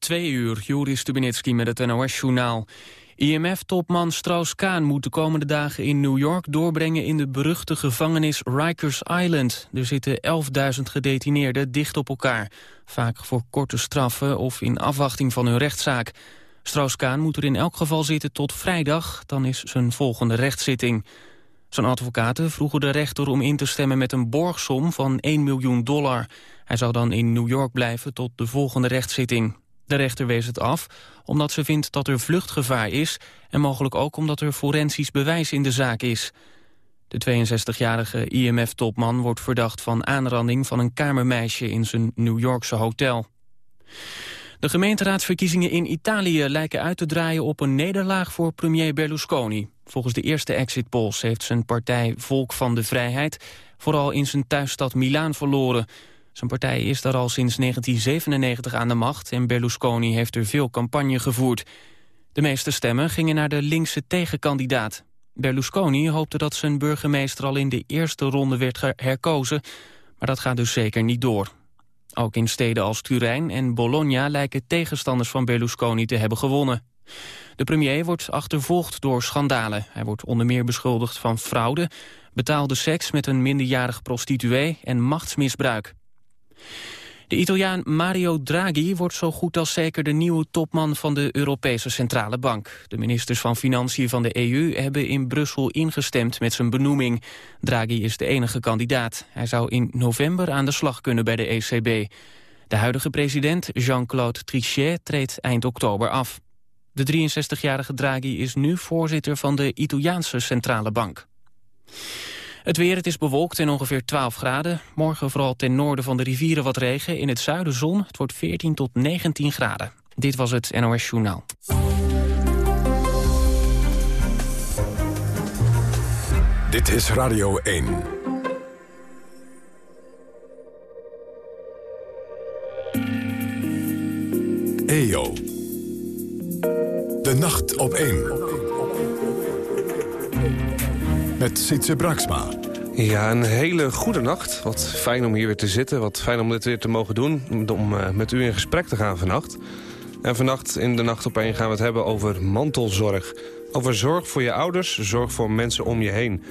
Twee uur, Joris Stubenitski met het NOS-journaal. IMF-topman Strauss-Kaan moet de komende dagen in New York doorbrengen in de beruchte gevangenis Rikers Island. Er zitten 11.000 gedetineerden dicht op elkaar, vaak voor korte straffen of in afwachting van hun rechtszaak. Strauss-Kaan moet er in elk geval zitten tot vrijdag, dan is zijn volgende rechtszitting. Zijn advocaten vroegen de rechter om in te stemmen met een borgsom van 1 miljoen dollar. Hij zou dan in New York blijven tot de volgende rechtszitting. De rechter wees het af omdat ze vindt dat er vluchtgevaar is... en mogelijk ook omdat er forensisch bewijs in de zaak is. De 62-jarige IMF-topman wordt verdacht van aanranding van een kamermeisje in zijn New Yorkse hotel. De gemeenteraadsverkiezingen in Italië lijken uit te draaien op een nederlaag voor premier Berlusconi. Volgens de eerste exit polls heeft zijn partij Volk van de Vrijheid vooral in zijn thuisstad Milaan verloren. Zijn partij is daar al sinds 1997 aan de macht en Berlusconi heeft er veel campagne gevoerd. De meeste stemmen gingen naar de linkse tegenkandidaat. Berlusconi hoopte dat zijn burgemeester al in de eerste ronde werd herkozen, maar dat gaat dus zeker niet door. Ook in steden als Turijn en Bologna lijken tegenstanders van Berlusconi te hebben gewonnen. De premier wordt achtervolgd door schandalen. Hij wordt onder meer beschuldigd van fraude, betaalde seks met een minderjarige prostituee en machtsmisbruik. De Italiaan Mario Draghi wordt zo goed als zeker de nieuwe topman van de Europese Centrale Bank. De ministers van Financiën van de EU hebben in Brussel ingestemd met zijn benoeming. Draghi is de enige kandidaat. Hij zou in november aan de slag kunnen bij de ECB. De huidige president, Jean-Claude Trichet, treedt eind oktober af. De 63-jarige Draghi is nu voorzitter van de Italiaanse Centrale Bank. Het weer, het is bewolkt en ongeveer 12 graden. Morgen vooral ten noorden van de rivieren wat regen. In het zuiden zon. Het wordt 14 tot 19 graden. Dit was het NOS Journaal. Dit is Radio 1. EO. De nacht op 1 met Sietse Braksma. Ja, een hele goede nacht. Wat fijn om hier weer te zitten. Wat fijn om dit weer te mogen doen. Om uh, met u in gesprek te gaan vannacht. En vannacht in de Nacht op één gaan we het hebben over mantelzorg. Over zorg voor je ouders, zorg voor mensen om je heen.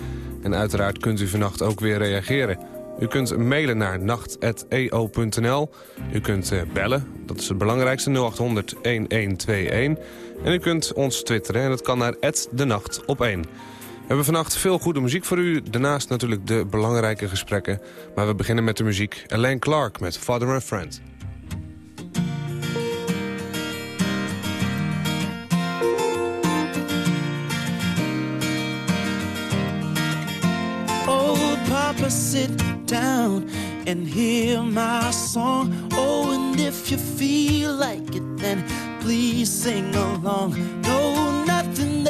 En uiteraard kunt u vannacht ook weer reageren. U kunt mailen naar nacht.eo.nl. U kunt uh, bellen, dat is het belangrijkste, 0800 1121. En u kunt ons twitteren en dat kan naar de nacht op 1. We hebben vannacht veel goede muziek voor u. Daarnaast natuurlijk de belangrijke gesprekken. Maar we beginnen met de muziek. Elaine Clark met Father and Friend. Old Papa, sit down and hear my song. Oh, and if you feel like it, then please sing along. No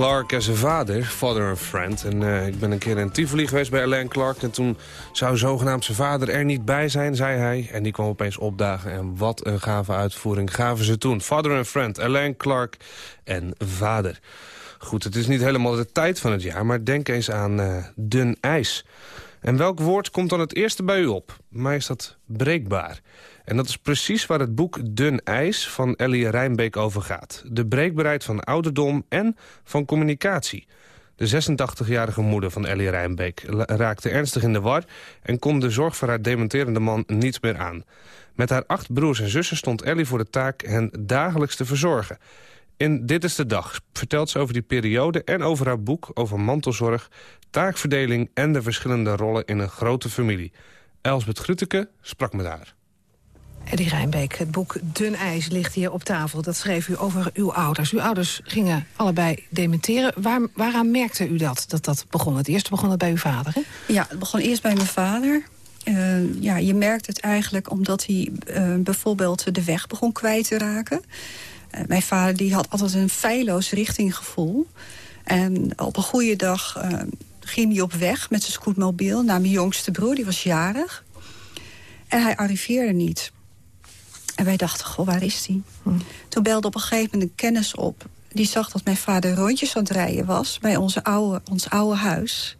Clark en zijn vader, father and friend. En eh, ik ben een keer in Tivoli geweest bij Alain Clark... en toen zou zogenaamd zijn vader er niet bij zijn, zei hij. En die kwam opeens opdagen en wat een gave uitvoering gaven ze toen. Father and friend, Alain Clark en vader. Goed, het is niet helemaal de tijd van het jaar... maar denk eens aan eh, dun ijs. En welk woord komt dan het eerste bij u op? Bij mij is dat breekbaar. En dat is precies waar het boek Dun IJs van Ellie Rijnbeek over gaat. De breekbaarheid van ouderdom en van communicatie. De 86-jarige moeder van Ellie Rijnbeek raakte ernstig in de war... en kon de zorg voor haar dementerende man niet meer aan. Met haar acht broers en zussen stond Ellie voor de taak hen dagelijks te verzorgen. In Dit is de Dag vertelt ze over die periode en over haar boek... over mantelzorg, taakverdeling en de verschillende rollen in een grote familie. Elsbeth Grütke sprak met haar. Eddie Rijnbeek, het boek Dun IJs ligt hier op tafel. Dat schreef u over uw ouders. Uw ouders gingen allebei dementeren. Waar, waaraan merkte u dat, dat dat begon? Het eerste begon het bij uw vader, hè? Ja, het begon eerst bij mijn vader. Uh, ja, je merkt het eigenlijk omdat hij uh, bijvoorbeeld de weg begon kwijt te raken. Uh, mijn vader die had altijd een feilloos richtinggevoel. En op een goede dag ging hij op weg met zijn scootmobiel... naar mijn jongste broer, die was jarig. En hij arriveerde niet. En wij dachten, goh, waar is hij? Hm. Toen belde op een gegeven moment een kennis op. Die zag dat mijn vader rondjes aan het rijden was... bij onze oude, ons oude huis.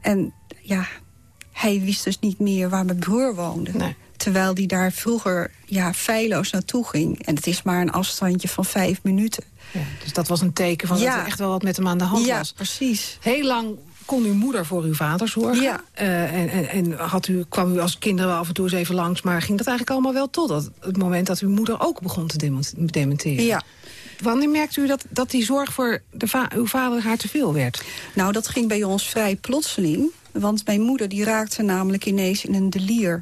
En ja, hij wist dus niet meer waar mijn broer woonde. Nee. Terwijl die daar vroeger ja, feilloos naartoe ging. En het is maar een afstandje van vijf minuten. Ja, dus dat was een teken van ja. dat er echt wel wat met hem aan de hand ja, was. precies. Heel lang kon uw moeder voor uw vader zorgen. Ja. Uh, en en, en had u, kwam u als kinderen wel af en toe eens even langs... maar ging dat eigenlijk allemaal wel tot dat, het moment dat uw moeder ook begon te dementeren? Ja. Wanneer merkte u dat, dat die zorg voor de va uw vader haar te veel werd? Nou, dat ging bij ons vrij plotseling. Want mijn moeder die raakte namelijk ineens in een delier.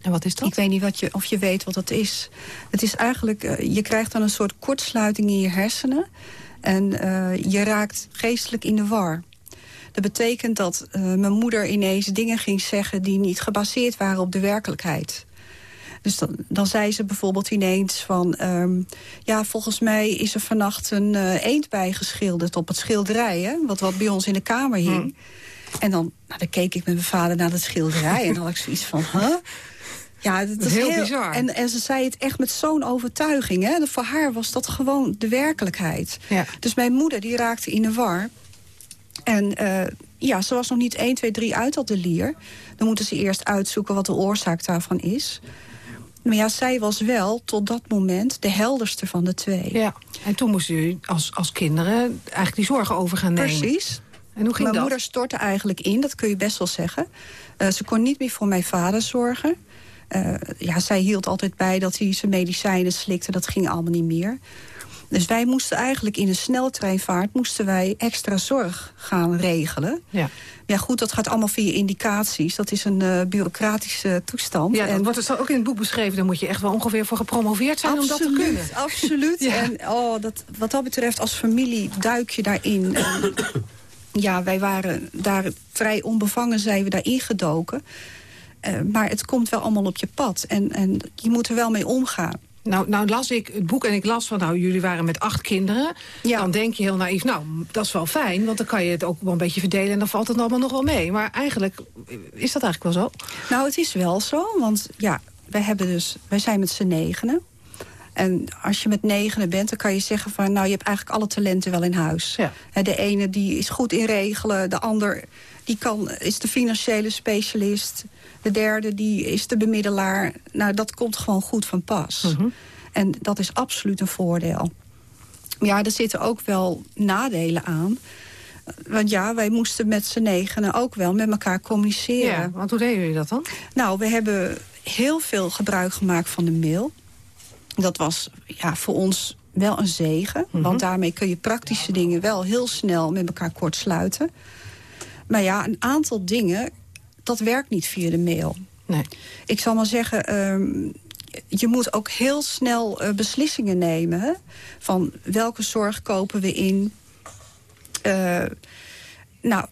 En wat is dat? Ik weet niet wat je, of je weet wat dat is. Het is eigenlijk, uh, je krijgt dan een soort kortsluiting in je hersenen. En uh, je raakt geestelijk in de war. Dat betekent dat uh, mijn moeder ineens dingen ging zeggen... die niet gebaseerd waren op de werkelijkheid. Dus dan, dan zei ze bijvoorbeeld ineens van... Um, ja, volgens mij is er vannacht een uh, eend bijgeschilderd op het schilderij... Hè, wat, wat bij ons in de kamer hing. Hmm. En dan, nou, dan keek ik met mijn vader naar het schilderij... en dan had ik zoiets van, huh? Ja, dat, dat is heel, heel bizar. En, en ze zei het echt met zo'n overtuiging. Hè? Voor haar was dat gewoon de werkelijkheid. Ja. Dus mijn moeder die raakte in de war... En uh, ja, ze was nog niet 1, 2, 3 uit dat de lier. Dan moeten ze eerst uitzoeken wat de oorzaak daarvan is. Maar ja, zij was wel tot dat moment de helderste van de twee. Ja, en toen moest u als, als kinderen eigenlijk die zorgen over gaan nemen. Precies. En hoe ging mijn dat? moeder stortte eigenlijk in, dat kun je best wel zeggen. Eh, ze kon niet meer voor mijn vader zorgen. Eh, ja, zij hield altijd bij dat hij zijn medicijnen slikte. Dat ging allemaal niet meer. Dus wij moesten eigenlijk in een sneltreinvaart... moesten wij extra zorg gaan regelen. Ja. Ja, goed, dat gaat allemaal via indicaties. Dat is een eh, bureaucratische toestand. Ja, dat En- wordt er ook in het boek beschreven. Daar moet je echt wel ongeveer voor gepromoveerd zijn om dat te kunnen. Absoluut. Ja. En oh, dat, wat dat betreft, als familie duik je daarin. En, ja, wij waren daar vrij onbevangen, zijn we daarin gedoken. Eh, maar het komt wel allemaal op je pad. En, en je moet er wel mee omgaan. Nou, nou las ik het boek en ik las van, nou, jullie waren met acht kinderen. Ja. Dan denk je heel naïef, nou, dat is wel fijn, want dan kan je het ook wel een beetje verdelen en dan valt het allemaal nog wel mee. Maar eigenlijk is dat eigenlijk wel zo. Nou, het is wel zo, want ja, wij, hebben dus, wij zijn met z'n negenen. En als je met negenen bent, dan kan je zeggen van... nou, je hebt eigenlijk alle talenten wel in huis. Ja. De ene die is goed in regelen, de ander die kan, is de financiële specialist... de derde die is de bemiddelaar. Nou, dat komt gewoon goed van pas. En dat is absoluut een voordeel. Maar ja, er zitten ook wel nadelen aan... Want ja, wij moesten met z'n negenen ook wel met elkaar communiceren. Ja, want hoe deden jullie dat dan? Nou, we hebben heel veel gebruik gemaakt van de mail. Dat was ja, voor ons wel een zegen. Want daarmee kun je praktische dingen wel heel snel met elkaar kort sluiten. Maar ja, een aantal dingen, dat werkt niet via de mail. Nee. Ik zal maar zeggen, ehm, je moet ook heel snel eh, beslissingen nemen. Hè? Van welke zorg kopen we in? Eh, nou,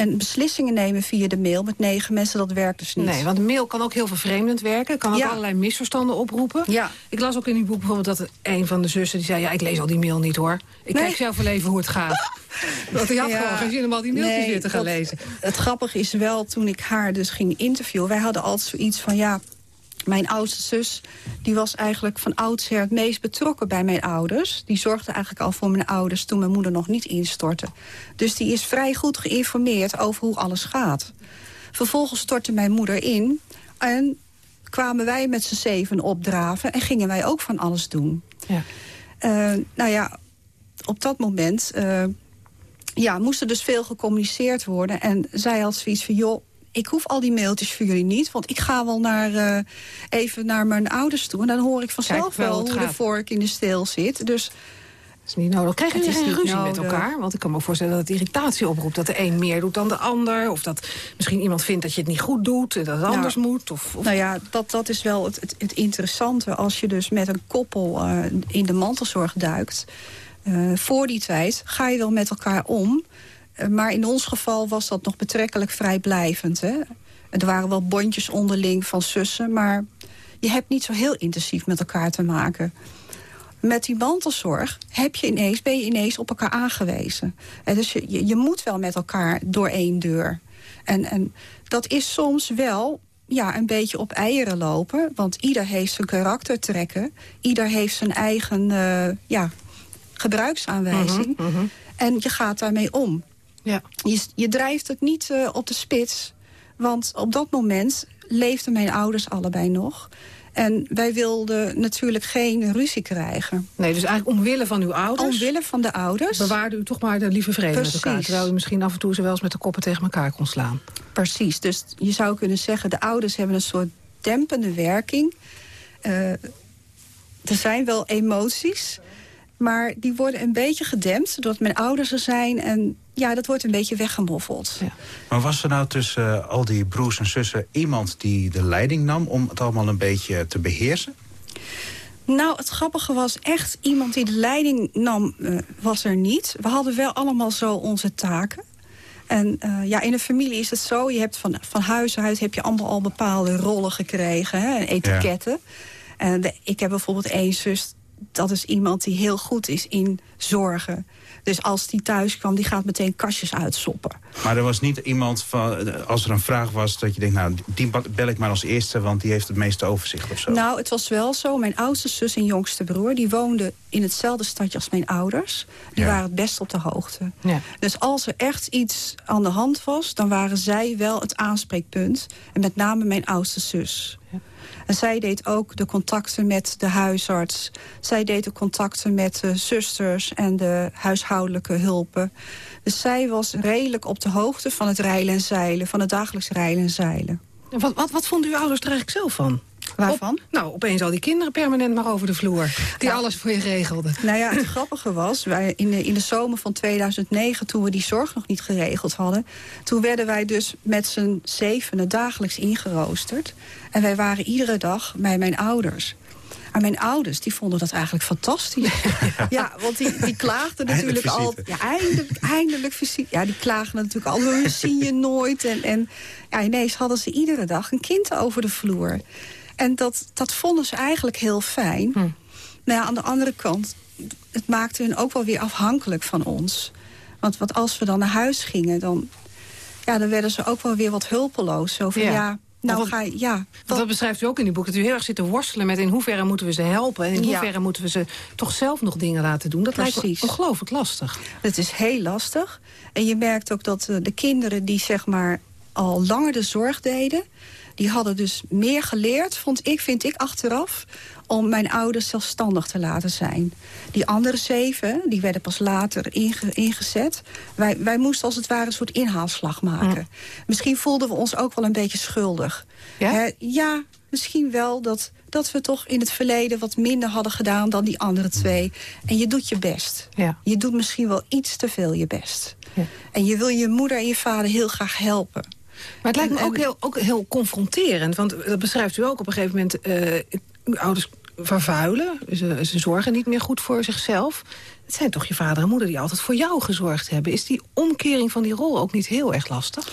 en beslissingen nemen via de mail met negen mensen, dat werkt dus niet. Nee, want de mail kan ook heel vervreemdend werken. Kan ook Ja. allerlei misverstanden oproepen. Ja. Ik las ook in uw boek bijvoorbeeld dat een van de zussen... die zei, ja, ik lees al die mail niet hoor. Ik Nee. kijk zelf wel even hoe het gaat. Want hij had Ja. gewoon geen zin om al die mailtjes Nee, weer te gaan dat- lezen. Het grappige is wel, toen ik haar dus ging interviewen... wij hadden altijd zoiets van, ja, mijn oudste zus... die was eigenlijk van oudsher het meest betrokken bij mijn ouders. Die zorgde eigenlijk al voor mijn ouders toen mijn moeder nog niet instortte. Dus die is vrij goed geïnformeerd over hoe alles gaat. Vervolgens stortte mijn moeder in... en kwamen wij met z'n zeven opdraven... en gingen wij ook van alles doen. Ja. Eh, nou ja, op dat moment eh, ja, moest er dus veel gecommuniceerd worden. En zij had zoiets van, joh, ik hoef al die mailtjes voor jullie niet... want ik ga wel naar, eh, even naar mijn ouders toe... en dan hoor ik vanzelf Kijk wel hoe de vork in de steel zit. Dus is niet nodig. Krijgen jullie geen ruzie met elkaar? Want ik kan me voorstellen dat het irritatie oproept. Dat de een meer doet dan de ander. Of dat misschien iemand vindt dat je het niet goed doet. En dat het Nou, anders moet. Of, of... Nou ja, dat, dat is wel het, het, het interessante. Als je dus met een koppel eh, in de mantelzorg duikt... eh, voor die tijd ga je wel met elkaar om. Eh, maar in ons geval was dat nog betrekkelijk vrijblijvend. Hè? Er waren wel bondjes onderling van zussen... maar je hebt niet zo heel intensief met elkaar te maken. Met die mantelzorg heb je ineens, ben je ineens op elkaar aangewezen. En dus je, je, moet wel met elkaar door één deur. En, en dat is soms wel ja, een beetje op eieren lopen. Want ieder heeft zijn karaktertrekken. Ieder heeft zijn eigen eh, ja, gebruiksaanwijzing. En je gaat daarmee om. Ja. Je, je drijft het niet eh, op de spits. Want op dat moment leefden mijn ouders allebei nog. En wij wilden natuurlijk geen ruzie krijgen. Nee, dus eigenlijk omwille van uw ouders... Omwille van de ouders. bewaarde u toch maar de lieve vrede met elkaar. Terwijl u misschien af en toe ze wel eens met de koppen tegen elkaar kon slaan. Precies. Dus je zou kunnen zeggen, de ouders hebben een soort dempende werking. Eh, er zijn wel emoties, maar die worden een beetje gedempt... doordat mijn ouders er zijn en ja, dat wordt een beetje weggemoffeld. Ja. Maar was er nou tussen eh, al die broers en zussen iemand die de leiding nam... om het allemaal een beetje te beheersen? Nou, het grappige was echt iemand die de leiding nam, eh, was er niet. We hadden wel allemaal zo onze taken. En eh, ja, in een familie is het zo, je hebt van, van huis uit heb je allemaal al bepaalde rollen gekregen, hè, en etiketten. En de- ik heb bijvoorbeeld één zus, dat is iemand die heel goed is in zorgen. Dus als die thuis kwam, die gaat meteen kastjes uitsoppen. Maar er was niet iemand, van, als er een vraag was... dat je denkt, nou, die bel ik maar als eerste... want die heeft het meeste overzicht of zo. Nou, het was wel zo. Mijn oudste zus en jongste broer... die woonden in hetzelfde stadje als mijn ouders. Die Ja. waren het best op de hoogte. Ja. Dus als er echt iets aan de hand was... dan waren zij wel het aanspreekpunt. En met name mijn oudste zus. En zij deed ook de contacten met de huisarts. Zij deed de contacten met de zusters en de huishoudelijke hulpen. Dus zij was redelijk op de hoogte van het rijlen en zeilen... van het dagelijks rijlen en zeilen. En Wat, wat, wat vonden uw ouders er eigenlijk zelf van? Waarvan? Op- nou, opeens al die kinderen permanent maar over de vloer. Die alles voor je regelden. Nou ja, het grappige was, wij in, de, in de zomer van 2009... toen we die zorg nog niet geregeld hadden... toen werden wij dus met z'n zevenen dagelijks ingeroosterd. En wij waren iedere dag bij mijn ouders. En mijn ouders die vonden dat eigenlijk fantastisch. Ja, want die, die klaagden natuurlijk al... Ja, eindelijk, eindelijk visite. Ja, die klaagden natuurlijk al, we zien je nooit. En, en ja, ineens hadden ze iedere dag een kind over de vloer. En dat, dat vonden ze eigenlijk heel fijn. Nou ja, aan de andere kant, het maakte hun ook wel weer afhankelijk van ons. Want, want als we dan naar huis gingen, dan, ja, dan werden ze ook wel weer wat hulpeloos. Zo van, Ja. ja, nou Want ga je, ja. Want wat- dat beschrijft u ook in uw boek. Dat u heel erg zit te worstelen met in hoeverre moeten we ze helpen. En in Ja. hoeverre moeten we ze toch zelf nog dingen laten doen. Dat lijkt Precies. me ongelooflijk lastig. Het is heel lastig. En je merkt ook dat eh, de kinderen die zeg maar al langer de zorg deden... die hadden dus meer geleerd, vond ik, vind ik achteraf... om mijn ouders zelfstandig te laten zijn. Die andere zeven, die werden pas later inge- ingezet. Wij, wij moesten als het ware een soort inhaalslag maken. Misschien voelden we ons ook wel een beetje schuldig. Ja? Ja, misschien wel dat, dat we toch in het verleden wat minder hadden gedaan dan die andere twee. En je doet je best. Ja. Je doet misschien wel iets te veel je best. Ja. En je wil je moeder en je vader heel graag helpen. Maar het lijkt me En- ook heel, ook heel confronterend. Want dat beschrijft u ook op een gegeven moment... eh, uw ouders vervuilen. Ze, ze zorgen niet meer goed voor zichzelf. Het zijn toch je vader en moeder die altijd voor jou gezorgd hebben. Is die omkering van die rol ook niet heel erg lastig?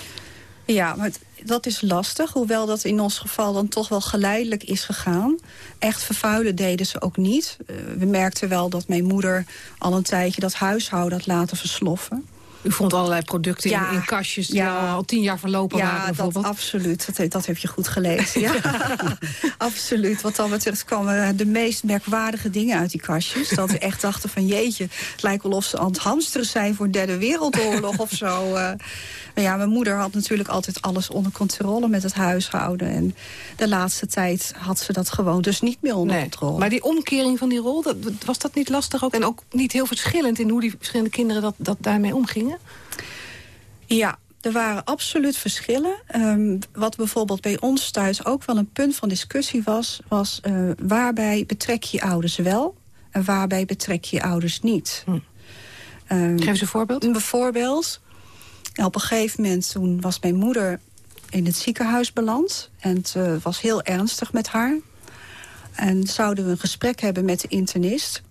Ja, maar het- dat is lastig. Hoewel dat in ons geval dan toch wel geleidelijk is gegaan. Echt vervuilen deden ze ook niet. Eh, we merkten wel dat mijn moeder al een tijdje dat huishouden had laten versloffen. U vond allerlei producten Ja. in, in kastjes die Ja. al tien jaar verlopen waren Ja, dat bijvoorbeeld. absoluut. Dat, dat heb je goed gelezen. Ja. absoluut. Wat dat betreft kwamen de meest merkwaardige dingen uit die kastjes. Dat we echt dachten van jeetje, het lijkt wel of ze aan het hamsteren zijn voor de derde wereldoorlog of zo. eh. Maar ja, mijn moeder had natuurlijk altijd alles onder controle met het huishouden. En de laatste tijd had ze dat gewoon dus niet meer onder Nee, controle. Maar die omkering van die rol, dat, was dat niet lastig ook? En ook niet heel verschillend in hoe die verschillende kinderen dat, dat daarmee omgingen? Ja, er waren absoluut verschillen. Ehm, wat bijvoorbeeld bij ons thuis ook wel een punt van discussie was... was eh, waarbij betrek je ouders wel en waarbij betrek je ouders niet. Hm. Ehm, Geef eens een voorbeeld. Bijvoorbeeld, op een gegeven moment toen was mijn moeder in het ziekenhuis beland. En het was heel ernstig met haar. En zouden we een gesprek hebben met de internist.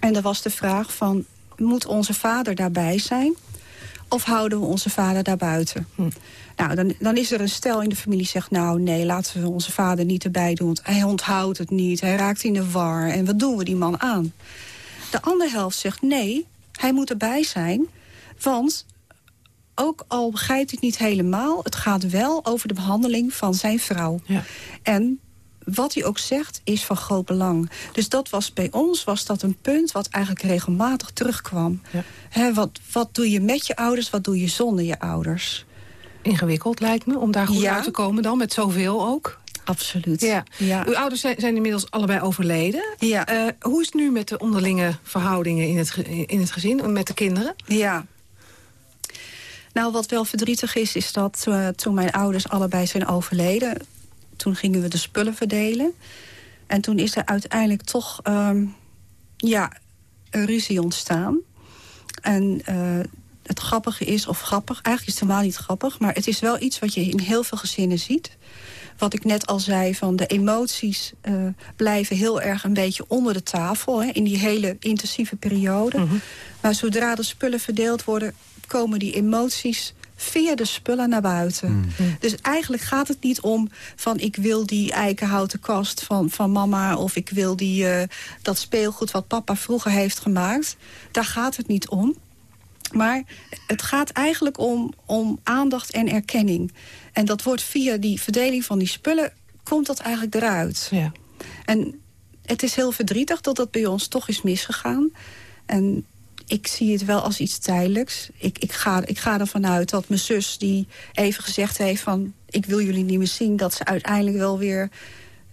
En er was de vraag van, moet onze vader daarbij zijn? Of houden we onze vader daarbuiten? Hm. Nou, dan, dan is er een stel in de familie die zegt... nou, nee, laten we onze vader niet erbij doen. Want hij onthoudt het niet, hij raakt in de war. En wat doen we die man aan? De andere helft zegt nee, hij moet erbij zijn. Want ook al begrijpt hij het niet helemaal... het gaat wel over de behandeling van zijn vrouw. Ja. En wat hij ook zegt, is van groot belang. Dus dat was bij ons was dat een punt wat eigenlijk regelmatig terugkwam. Ja. Wat, wat doe je met je ouders, wat doe je zonder je ouders? Ingewikkeld lijkt me, om daar goed Ja. uit te komen dan, met zoveel ook. Absoluut. Ja. ja. Uw ouders zijn, zijn inmiddels allebei overleden. Ja. Eh, hoe is het nu met de onderlinge verhoudingen in het, in het gezin, met de kinderen? Ja. Nou, wat wel verdrietig is, is dat eh, toen mijn ouders allebei zijn overleden... toen gingen we de spullen verdelen. En toen is er uiteindelijk toch ehm, ja, een ruzie ontstaan. En eh, het grappige is, of grappig, eigenlijk is het helemaal niet grappig... maar het is wel iets wat je in heel veel gezinnen ziet. Wat ik net al zei, van de emoties eh, blijven heel erg een beetje onder de tafel... Hè, in die hele intensieve periode. Maar zodra de spullen verdeeld worden, komen die emoties via de spullen naar buiten. Dus eigenlijk gaat het niet om van ik wil die eikenhouten kast van, van mama... of ik wil die, eh, dat speelgoed wat papa vroeger heeft gemaakt. Daar gaat het niet om. Maar het gaat eigenlijk om, om aandacht en erkenning. En dat wordt via die verdeling van die spullen... komt dat eigenlijk eruit. Ja. En het is heel verdrietig dat dat bij ons toch is misgegaan. En ik zie het wel als iets tijdelijks. Ik, ik, ga, ik ga ervan uit dat mijn zus, die even gezegd heeft van... ik wil jullie niet meer zien, dat ze uiteindelijk wel weer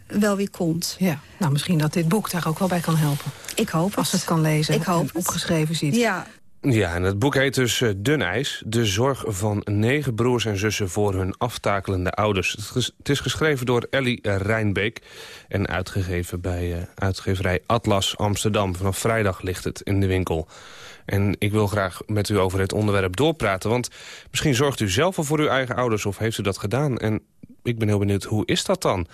wel weer komt. Ja, nou misschien dat dit boek daar ook wel bij kan helpen. Ik hoop Als het. het kan lezen Ik hoop en het. opgeschreven ziet. Ja, Ja, en het boek heet dus eh, Dun IJs. De zorg van negen broers en zussen voor hun aftakelende ouders. Het, is geschreven door Ellie Rijnbeek en uitgegeven bij eh, uitgeverij Atlas Amsterdam. Vanaf vrijdag ligt het in de winkel. En ik wil graag met u over het onderwerp doorpraten. Want misschien zorgt u zelf al voor uw eigen ouders of heeft u dat gedaan. En ik ben heel benieuwd, hoe is dat dan?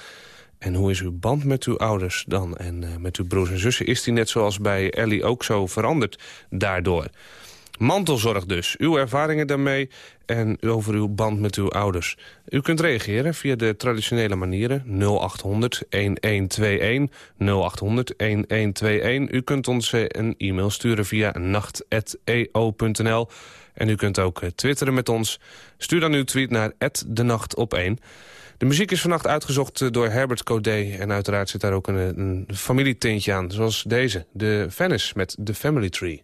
En hoe is uw band met uw ouders dan? En eh, met uw broers en zussen is die net zoals bij Ellie ook zo veranderd daardoor? Mantelzorg dus. Uw ervaringen daarmee en over uw band met uw ouders. U kunt reageren via de traditionele manieren 0800 1121 0800 1121. U kunt ons eh, een e-mail sturen via nacht.eo.nl. En u kunt ook eh, twitteren met ons. Stuur dan uw tweet naar de nacht op 1. De muziek is vannacht uitgezocht eh, door Herbert Codé. En uiteraard zit daar ook een, een familietintje aan. Zoals deze, de Venice met The Family Tree.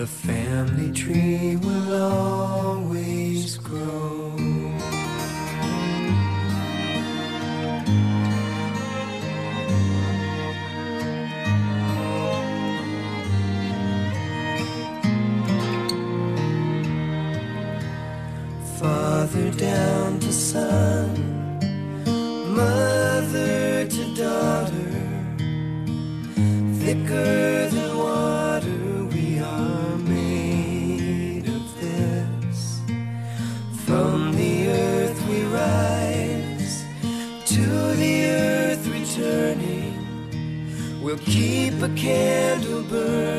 The family tree will always grow. Father down to son, candle burn.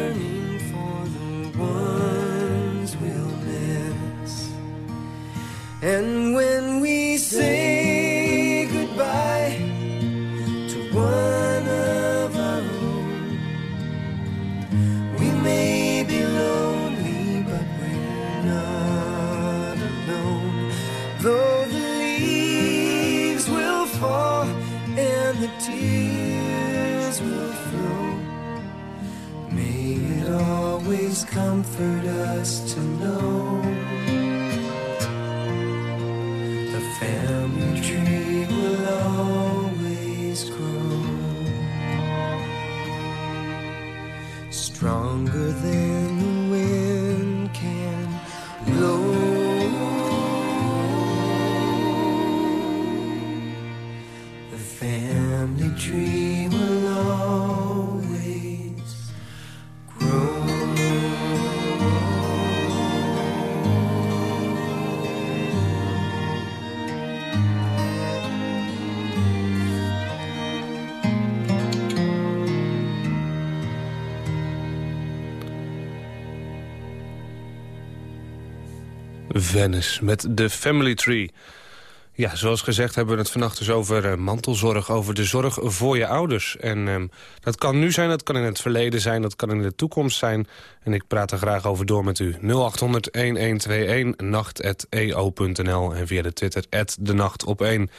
Venice met The Family Tree. Ja, zoals gezegd hebben we het vannacht dus over eh, mantelzorg, over de zorg voor je ouders. En ehm, dat kan nu zijn, dat kan in het verleden zijn, dat kan in de toekomst zijn. En ik praat er graag over door met u. 0800-1121, nacht.eo.nl en via de Twitter, de nacht op 1.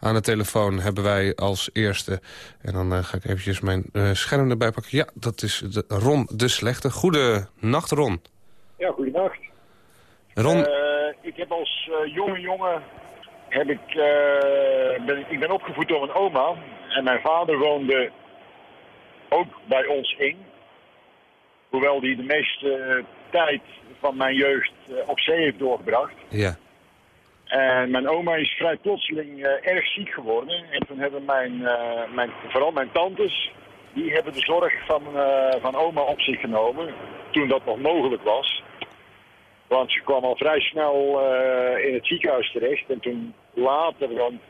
Aan de telefoon hebben wij als eerste, en dan eh, ga ik eventjes mijn eh, scherm erbij pakken. Ja, dat is de, Ron de Slechte. Goede nacht, Ron. Ja, goedenacht. Ron, Eh, ik heb als eh, jonge jongen heb ik, eh, ben, ik ben opgevoed door mijn oma. En mijn vader woonde ook bij ons in. Hoewel die de meeste tijd van mijn jeugd op zee heeft doorgebracht. Ja. En mijn oma is vrij plotseling erg ziek geworden. En toen hebben mijn, mijn, vooral mijn tantes, die hebben de zorg van, van oma op zich genomen. Toen dat nog mogelijk was. Want ze kwam al vrij snel eh, in het ziekenhuis terecht. En toen later, want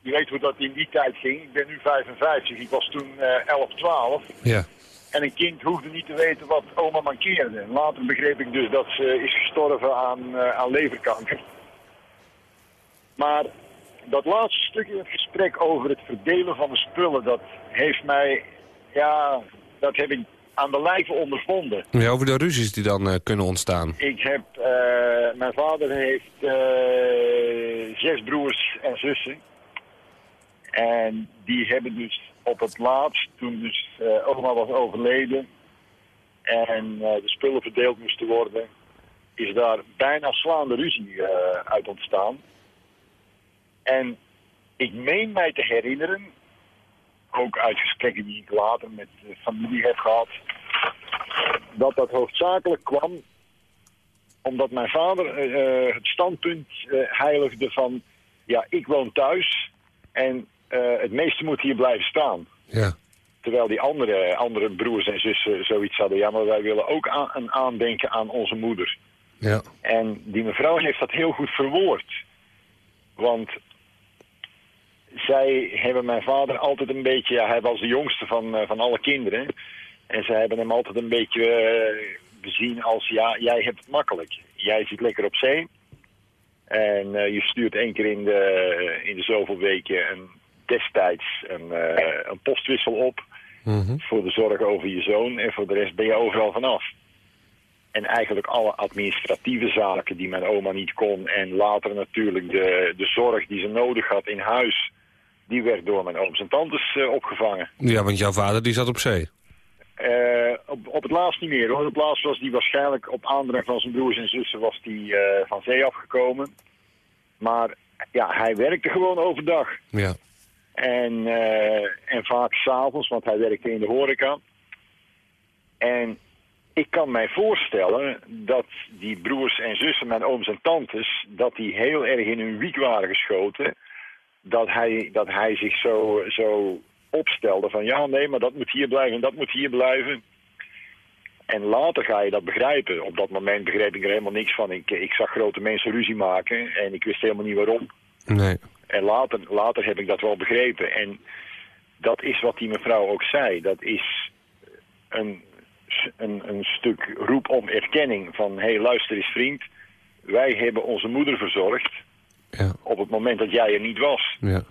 je weet hoe dat in die tijd ging. Ik ben nu 55, ik was toen eh 11, 12. Ja. En een kind hoefde niet te weten wat oma mankeerde. En later begreep ik dus dat ze is gestorven aan, eh, aan leverkanker. Maar dat laatste stukje in het gesprek over het verdelen van de spullen, dat heeft mij, ja, dat heb ik aan de lijve ondervonden. ja over de ruzies die dan eh, kunnen ontstaan. Ik heb, eh, mijn vader heeft eh, zes broers en zussen. En die hebben dus op het laatst, toen dus oma was overleden en de spullen verdeeld moesten worden, is daar bijna slaande ruzie uit ontstaan. En ik meen mij te herinneren, ook uit gesprekken die ik later met de familie heb gehad, dat dat hoofdzakelijk kwam omdat mijn vader eh, eh, het standpunt eh, heiligde van... ja, ik woon thuis en het meeste moet hier blijven staan. Ja. Terwijl die andere, andere broers en zussen zoiets hadden... ja, maar wij willen ook aan, een aandenken aan onze moeder. Ja. En die mevrouw heeft dat heel goed verwoord. Want zij hebben mijn vader altijd een beetje... Ja, hij was de jongste van, eh, van alle kinderen. En zij hebben hem altijd een beetje eh, bezien als... ja, jij hebt het makkelijk. Jij zit lekker op zee. En eh, je stuurt één keer in de, in de zoveel weken... Een, destijds een, een postwissel op... Mhm. voor de zorg over je zoon. En voor de rest ben je overal vanaf. En eigenlijk alle administratieve zaken die mijn oma niet kon. En later natuurlijk de, de zorg die ze nodig had in huis. Die werd door mijn ooms en tantes eh, opgevangen. ja, want jouw vader die zat op zee. Eh, op, op het laatst niet meer hoor. Op het laatst was die waarschijnlijk op aandrang van zijn broers en zussen was die eh, van zee afgekomen. Maar ja, hij werkte gewoon overdag. Ja. En, en vaak s'avonds, want hij werkte in de horeca. En ik kan mij voorstellen dat die broers en zussen, mijn ooms en tantes, dat die heel erg in hun wiek waren geschoten. Dat hij, dat hij zich zo, zo opstelde van ja, nee, maar dat moet hier blijven en dat moet hier blijven. En later ga je dat begrijpen. Op dat moment begreep ik er helemaal niks van. Ik, ik zag grote mensen ruzie maken en ik wist helemaal niet waarom. Nee. En later, later heb ik dat wel begrepen. En dat is wat die mevrouw ook zei. Dat is een, een, een stuk roep om erkenning van... hé, hey, luister eens vriend, wij hebben onze moeder verzorgd... Ja. op het moment dat jij er niet was. Ja.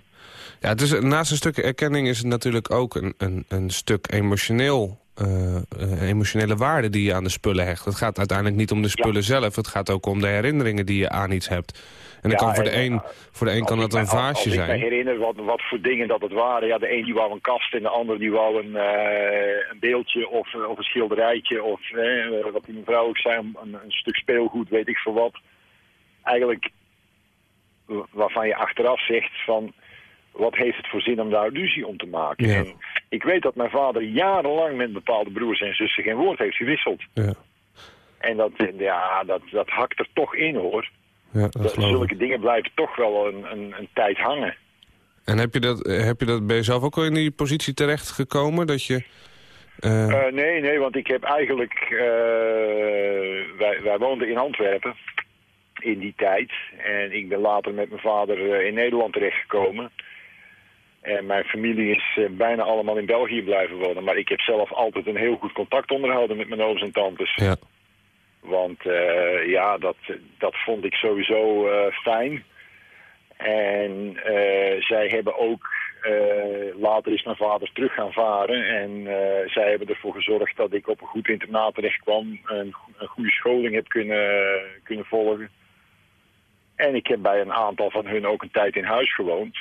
Ja, is, naast een stuk erkenning is het natuurlijk ook een, een, een stuk emotioneel, eh, eh, emotionele waarde die je aan de spullen hecht. Het gaat uiteindelijk niet om de spullen zelf, het gaat ook om de herinneringen die je aan iets hebt. En dan Ja, kan voor de en, een, eh, voor de een kan dat een vaasje Als ik me zijn. herinner wat, wat voor dingen dat het waren. Ja, de een die wou een kast en de ander die wou een, eh, een beeldje of, eh, of een schilderijtje. Of eh, wat die mevrouw ook zei, een, een stuk speelgoed, weet ik veel wat. Eigenlijk waarvan je achteraf zegt van... Wat heeft het voor zin om daar ruzie om te maken? Ja. Ik weet dat mijn vader jarenlang met bepaalde broers en zussen geen woord heeft gewisseld. Ja, En dat, ja, dat, dat hakt er toch in hoor. ja, dat zulke dingen blijven toch wel een, een, een tijd hangen. En heb je dat, heb je dat, ben je zelf ook al in die positie terecht gekomen dat je... eh, Eh, nee, nee, want ik heb eigenlijk... eh, wij, wij woonden in Antwerpen in die tijd. En ik ben later met mijn vader eh, in Nederland terechtgekomen. En mijn familie is eh, bijna allemaal in België blijven wonen. Maar ik heb zelf altijd een heel goed contact onderhouden met mijn ooms en tantes. ja. Want eh, ja, dat, dat vond ik sowieso fijn. En zij hebben ook, later is mijn vader terug gaan varen. En zij hebben ervoor gezorgd dat ik op een goed internaat terecht kwam. Een, een goede scholing heb kunnen, kunnen volgen. En ik heb bij een aantal van hun ook een tijd in huis gewoond.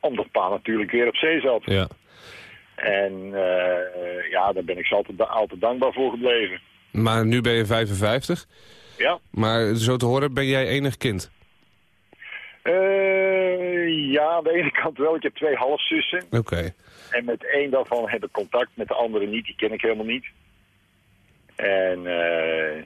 Omdat pa natuurlijk weer op zee zat. ja. En eh, ja, daar ben ik ze altijd, altijd dankbaar voor gebleven. Maar nu ben je 55. Ja. Maar zo te horen ben jij enig kind. Eh, ja, aan de ene kant wel. Ik heb twee halfzussen. Oké. En met één daarvan heb ik contact, met de andere niet. Die ken ik helemaal niet. En eh,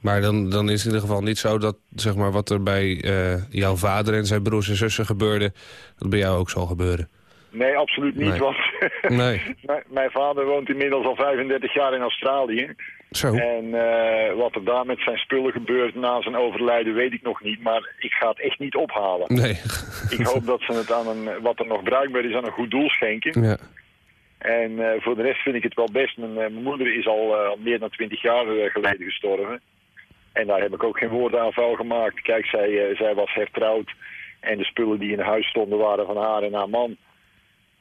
Maar dan, dan is het in ieder geval niet zo dat zeg maar, wat er bij eh, jouw vader en zijn broers en zussen gebeurde... dat bij jou ook zal gebeuren. nee, absoluut niet. Nee. Want Nee. mijn- vader woont inmiddels al 35 jaar in Australië. Zo. En eh, wat er daar met zijn spullen gebeurt na zijn overlijden weet ik nog niet. Maar ik ga het echt niet ophalen. Nee. Ik hoop dat ze het aan een, wat er nog bruikbaar is aan een goed doel schenken. Ja. En eh, voor de rest vind ik het wel best. Mijn, mijn moeder is al, meer dan 20 jaar geleden gestorven. En daar heb ik ook geen woord aan vuil gemaakt. Kijk, zij, eh, zij was hertrouwd. En de spullen die in huis stonden waren van haar en haar man.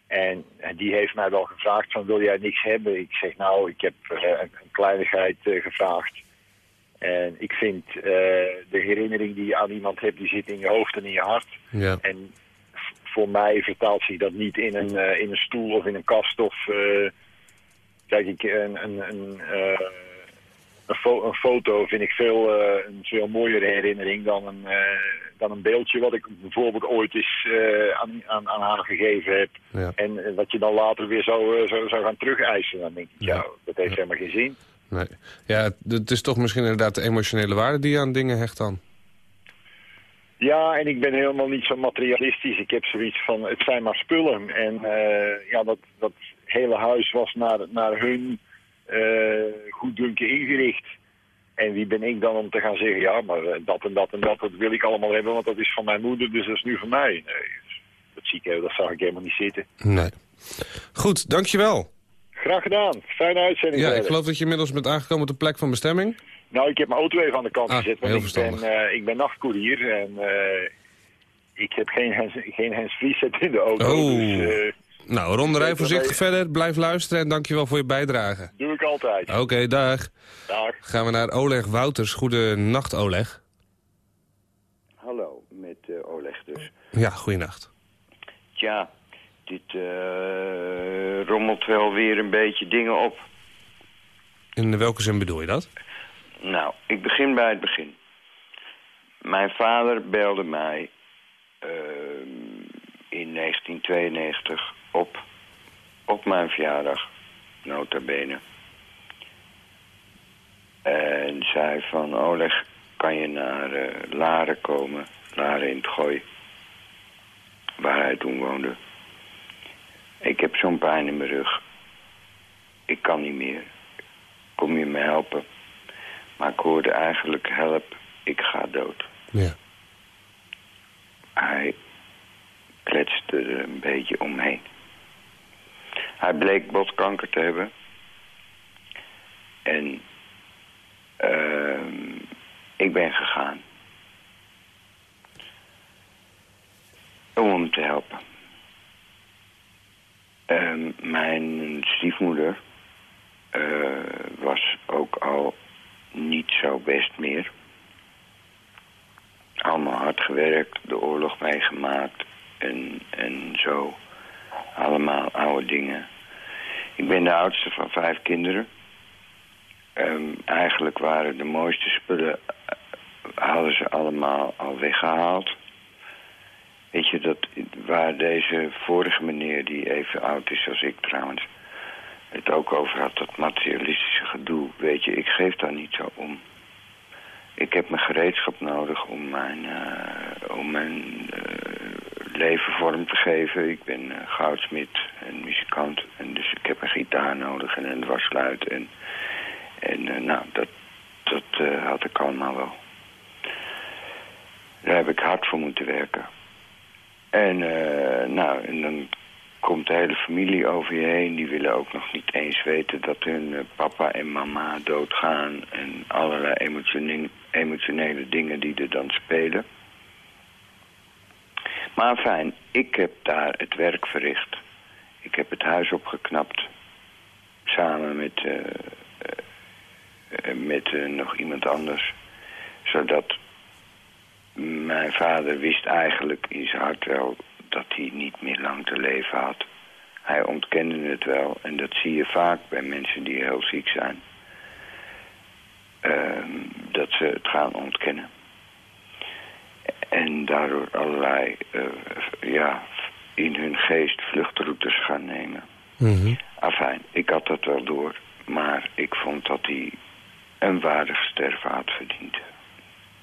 En die heeft mij wel gevraagd van wil jij niks hebben? Ik zeg nou, ik heb eh, een, kleinigheid eh, gevraagd. En ik vind de herinnering die je aan iemand hebt, die zit in je hoofd en in je hart. Ja. En voor mij vertaalt zich dat niet in een, in een stoel of in een kast of... kijk, ik, een, een, een, een, fo- een foto vind ik veel, eh, een veel mooiere herinnering dan een, eh, dan een beeldje wat ik bijvoorbeeld ooit eens eh, aan, aan, aan haar gegeven heb. Ja. En wat je dan later weer zou, zou, zou gaan terugeisen. Dan denk ik, ja, dat heeft helemaal geen zin. Nee. Ja, het- is toch misschien inderdaad de emotionele waarde die je aan dingen hecht dan. Ja, en ik ben helemaal niet zo materialistisch. Ik heb zoiets van, het zijn maar spullen. En ja, dat, dat hele huis was naar, naar hun eh goeddunken ingericht. En wie ben ik dan om te gaan zeggen, ja, maar eh, dat en dat en dat, dat wil ik allemaal hebben, want dat is van mijn moeder, dus dat is nu van mij. Nee, dat zie ik, eh, dat zag ik helemaal niet zitten. Nee. Goed, dankjewel. Graag gedaan. Fijne uitzending. Ja, ik geloof dat je inmiddels bent aangekomen op de plek van bestemming. Nou, ik heb mijn auto even aan de kant Ah, gezet, want ik ben, eh, ik ben nachtkoerier en ik heb geen, hands, geen hands-free set in de auto. Oh. Dus eh, Nou, ronderij voorzichtig verder. Blijf luisteren en dankjewel voor je bijdrage. doe ik altijd. Oké, dag. Dag. Gaan we naar Oleg Wouters. Goedenacht, Oleg. Hallo, met eh, Oleg dus. Ja, goeienacht. Tja, dit eh, rommelt wel weer een beetje dingen op. In welke zin bedoel je dat? Nou, ik begin bij het begin. Mijn vader belde mij ehm, in 1992 op, op mijn verjaardag, nota bene. En zei van, Oleg, kan je naar eh, Laren komen? Laren in het Gooi, waar hij toen woonde. Ik heb zo'n pijn in mijn rug. Ik kan niet meer. Kom je me helpen? Maar ik hoorde eigenlijk, help, ik ga dood. Ja. Hij kletste er een beetje omheen. Hij bleek botkanker te hebben. En ehm, ik ben gegaan. Om hem te helpen. Ehm, mijn stiefmoeder eh, was ook al niet zo best meer. Allemaal hard gewerkt, de oorlog meegemaakt en, en zo. Allemaal oude dingen. Ik ben de oudste van vijf kinderen. Ehm, eigenlijk waren de mooiste spullen, eh, hadden ze allemaal al weggehaald. Weet je, dat, waar deze vorige meneer, die even oud is als ik trouwens, het ook over had, dat materialistische gedoe. Weet je, ik geef daar niet zo om. Ik heb mijn gereedschap nodig om mijn, eh, om mijn eh, leven vorm te geven. Ik ben eh, goudsmid en muzikant. En dus ik heb een gitaar nodig en een dwarsluit. En, en eh, nou, dat, dat eh, had ik allemaal wel. Daar heb ik hard voor moeten werken. En, eh, nou, en dan komt de hele familie over je heen. Die willen ook nog niet eens weten dat hun papa en mama doodgaan. En allerlei emotione- emotionele dingen die er dan spelen. Maar fijn, ik heb daar het werk verricht. Ik heb het huis opgeknapt. Samen met, eh, met eh, nog iemand anders. Zodat mijn vader wist eigenlijk in zijn hart wel dat hij niet meer lang te leven had. Hij ontkende het wel en dat zie je vaak bij mensen die heel ziek zijn. Ehm, dat ze het gaan ontkennen. En daardoor allerlei, eh, ja, in hun geest vluchtroutes gaan nemen. Mhm. Afijn, ik had dat wel door. Maar ik vond dat hij een waardig sterven had verdiend.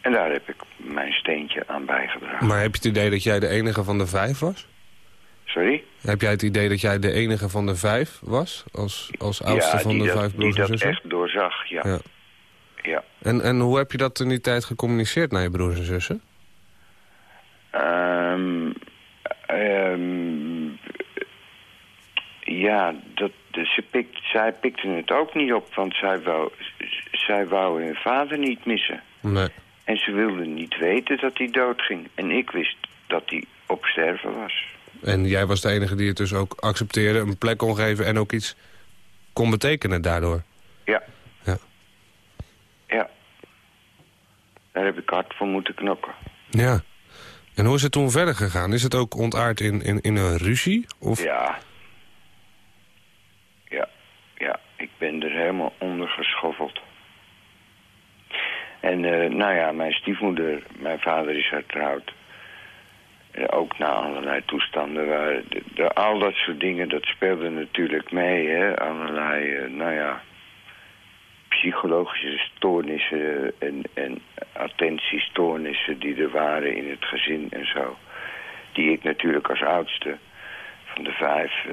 En daar heb ik mijn steentje aan bijgedragen. Maar heb je het idee dat jij de enige van de vijf was? Sorry? Heb jij het idee dat jij de enige van de vijf was? Als, als oudste ja, van die de dat, vijf die broers en dat zussen? echt doorzag, ja. Ja. ja. En, en hoe heb je dat in die tijd gecommuniceerd naar je broers en zussen? Ehm, ja, dat, dus ze pikt, zij pikte het ook niet op, want zij wou, zij wou hun vader niet missen. Nee. En ze wilde niet weten dat hij doodging. En ik wist dat hij op sterven was. En jij was de enige die het dus ook accepteerde, een plek kon geven... en ook iets kon betekenen daardoor. Ja. Ja. Ja. Daar heb ik hard voor moeten knokken. Ja. En hoe is het toen verder gegaan? Is het ook ontaard in, in, in een ruzie? Of... Ja. Ja, ja. Ik ben er helemaal onder geschoffeld. En eh, nou ja, mijn stiefmoeder, mijn vader is hertrouwd. Eh, ook na allerlei toestanden. Waar de, al dat soort dingen, dat speelde natuurlijk mee. Hè? Allerlei, eh, nou ja, psychologische stoornissen en, en attentiestoornissen die er waren in het gezin en zo. Die ik natuurlijk als oudste van de vijf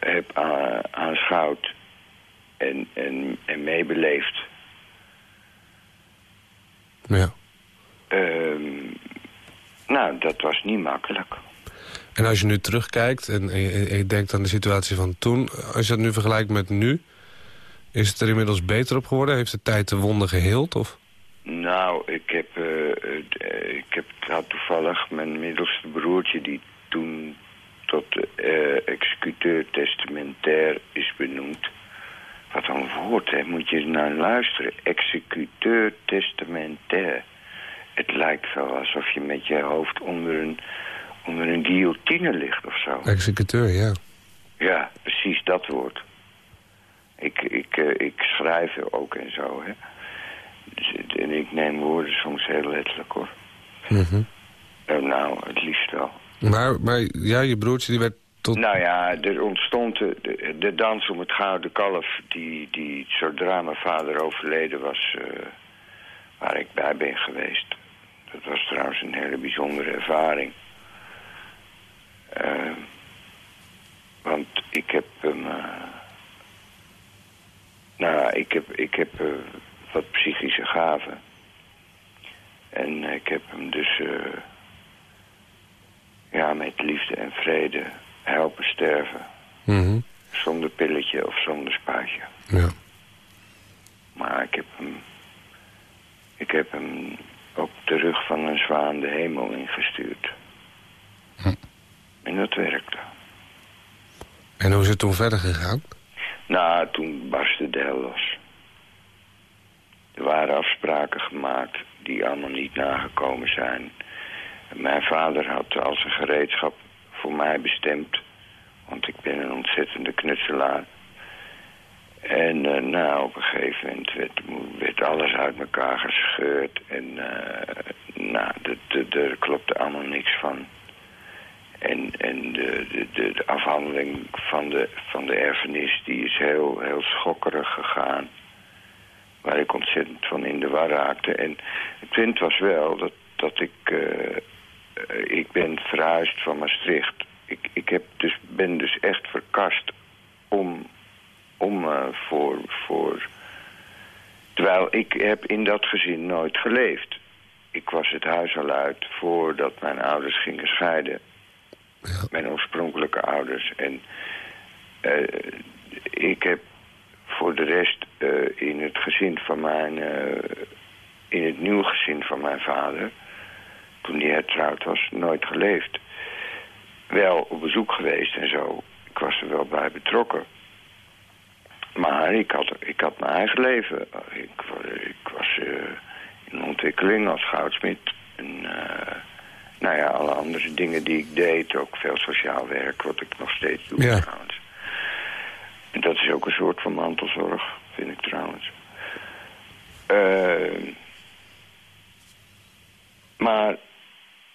heb aanschouwd en, en, en meebeleefd. Ja. Ehm, nou, dat was niet makkelijk. En als je nu terugkijkt en en je, en je denkt aan de situatie van toen... als je dat nu vergelijkt met nu... is het er inmiddels beter op geworden? Heeft de tijd de wonden geheeld? Of? Nou, ik heb, eh, eh, ik heb had toevallig mijn middelste broertje... die toen tot eh, executeur testamentair is benoemd. Wat een woord, hè? Moet je naar luisteren. Executeur testamentair. Het lijkt wel alsof je met je hoofd onder een, onder een guillotine ligt of zo. Executeur, ja. Ja, precies dat woord. Ik, ik, eh, ik schrijf ook en zo, hè. Dus, en ik neem woorden soms heel letterlijk, hoor. Mhm. Eh, nou, het liefst wel. Maar, maar ja, je broertje die werd Nou ja, er ontstond de, de, dans om het gouden kalf... die, die zodra mijn vader overleden was... eh, waar ik bij ben geweest. Dat was trouwens een hele bijzondere ervaring. Eh, want ik heb hem... eh, nou, ik heb, ik heb wat psychische gaven. En ik heb hem dus... ja, met liefde en vrede helpen sterven. Mhm. Zonder pilletje of zonder spuitje. Ja. Maar ik heb hem... Ik heb hem op de rug van een zwaan de hemel ingestuurd. En dat werkte. En hoe is het toen verder gegaan? Nou, toen barstte de hel los. Er waren afspraken gemaakt die allemaal niet nagekomen zijn. Mijn vader had als een gereedschap voor mij bestemd. Want ik ben een ontzettende knutselaar. En eh, nou, op een gegeven moment werd, werd alles uit elkaar gescheurd. En eh, nou, er klopte allemaal niks van. En, en de, de, de, de afhandeling van de, van de erfenis die is heel, heel schokkerig gegaan. Waar ik ontzettend van in de war raakte. En het punt was wel dat, dat ik... eh, ik ben verhuisd van Maastricht. Ik, ik heb dus, ben dus echt verkast om, om eh, voor, voor... Terwijl ik heb in dat gezin nooit geleefd. Ik was het huis al uit voordat mijn ouders gingen scheiden. Mijn oorspronkelijke ouders. En eh, ik heb voor de rest eh, in het gezin van mijn... eh, in het nieuwe gezin van mijn vader toen hij hertrouwd was, nooit geleefd. Wel op bezoek geweest en zo. Ik was er wel bij betrokken. Maar ik had, ik had mijn eigen leven. Ik, ik was eh, in ontwikkeling als goudsmid. En eh, nou ja, alle andere dingen die ik deed. Ook veel sociaal werk, wat ik nog steeds doe Ja. trouwens. En dat is ook een soort van mantelzorg, vind ik trouwens. Eh, maar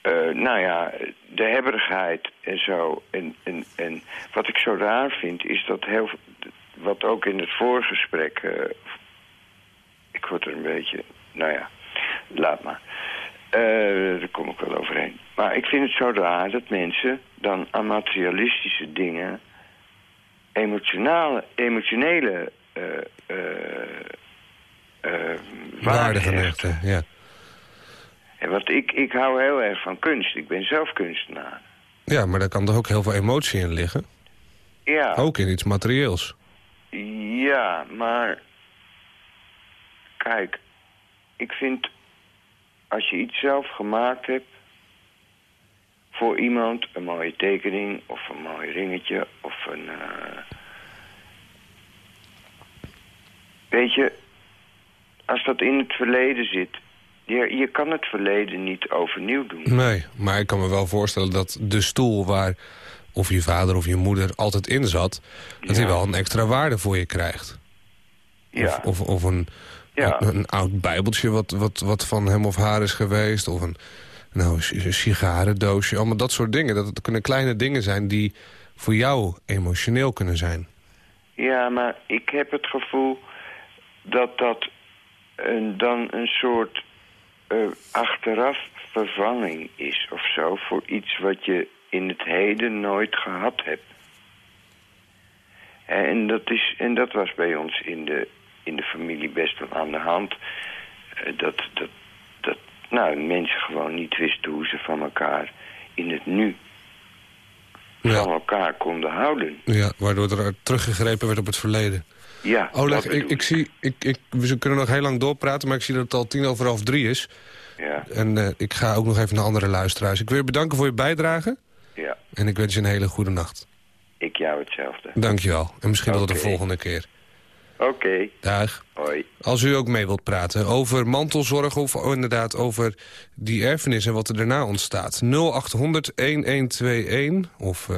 eh, nou ja, de hebberigheid en zo. En, en, en wat ik zo raar vind, is dat heel wat ook in het voorgesprek... Uh, ik word er een beetje... Nou ja, laat maar. Uh, daar kom ik wel overheen. Maar ik vind het zo raar dat mensen dan aan materialistische dingen... emotionele, emotionele waarde hechten. Ja. Wat ik, ik hou heel erg van kunst. Ik ben zelf kunstenaar. Ja, maar daar kan toch ook heel veel emotie in liggen? Ja. Ook in iets materieels. Ja, maar... Kijk, ik vind... Als je iets zelf gemaakt hebt... voor iemand, een mooie tekening... of een mooi ringetje, of een... Uh... Weet je, als dat in het verleden zit... Je, je kan het verleden niet overnieuw doen. Nee, maar ik kan me wel voorstellen dat de stoel waar of je vader of je moeder altijd in zat... dat hij wel een extra waarde voor je krijgt. Ja. Of, of, een, ja. een, oud bijbeltje wat, wat, wat van hem of haar is geweest. Of een, nou, een sigarendoosje. Allemaal dat soort dingen. Dat het kunnen kleine dingen zijn die voor jou emotioneel kunnen zijn. Ja, maar ik heb het gevoel dat dat een, dan een soort uh, achteraf vervanging is of zo... voor iets wat je in het heden nooit gehad hebt. En dat, is, en dat was bij ons in de, in de familie best wel aan de hand. Uh, dat, dat, dat nou, mensen gewoon niet wisten hoe ze van elkaar in het nu ja. van elkaar konden houden. Ja, waardoor er teruggegrepen werd op het verleden. Ja, Oleg, ik, ik, zie, ik, ik, we kunnen nog heel lang doorpraten, maar ik zie dat het al tien over half drie is. Ja. En uh, ik ga ook nog even naar andere luisteraars. Ik wil je bedanken voor je bijdrage. Ja. En ik wens je een hele goede nacht. Ik jou hetzelfde. Dankjewel. En misschien okay. tot de volgende keer. Oké. Okay. Dag. Hoi. Als u ook mee wilt praten over mantelzorg of inderdaad over die erfenis en wat er daarna ontstaat. 0800-1121 of uh,